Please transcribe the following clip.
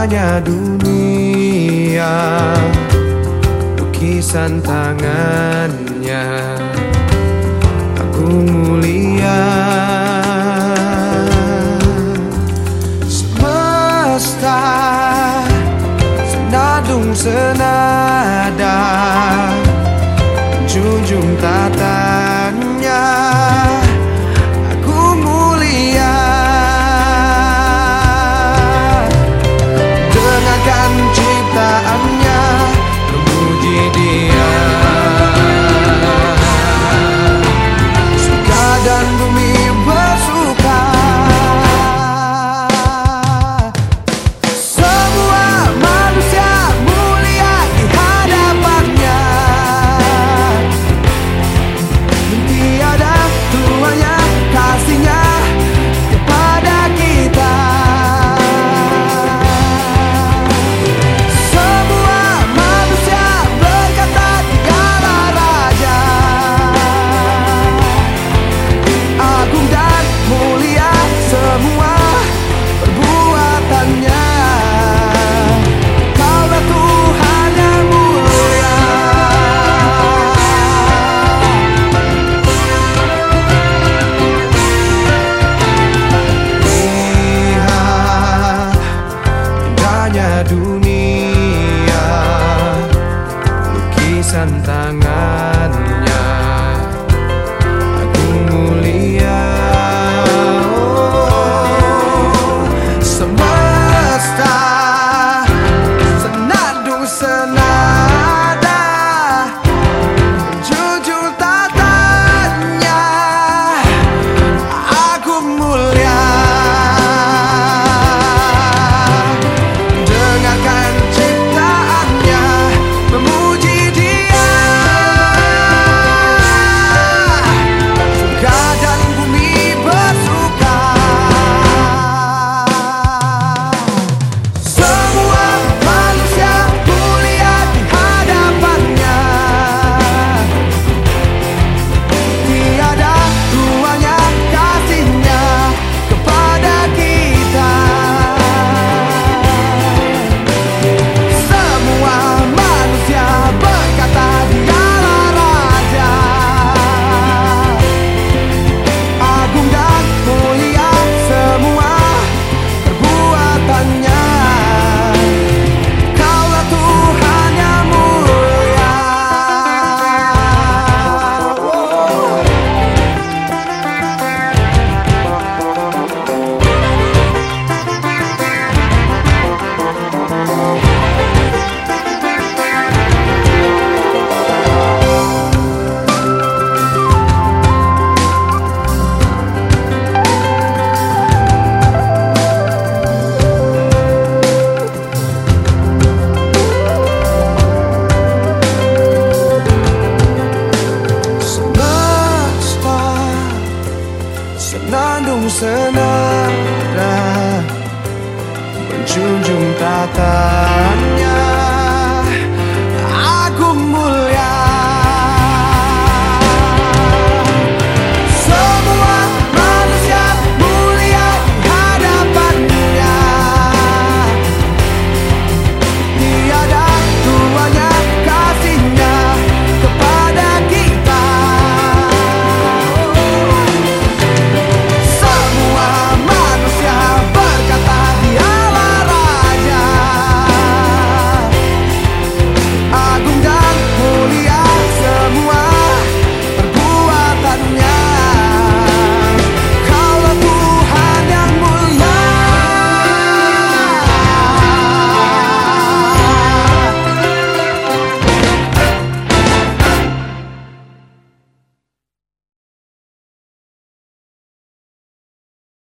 Hanya dunia. Lukisan tangannya aku mulia. Semesta Senadung senada. tulisan tangan. senada Menjunjung tata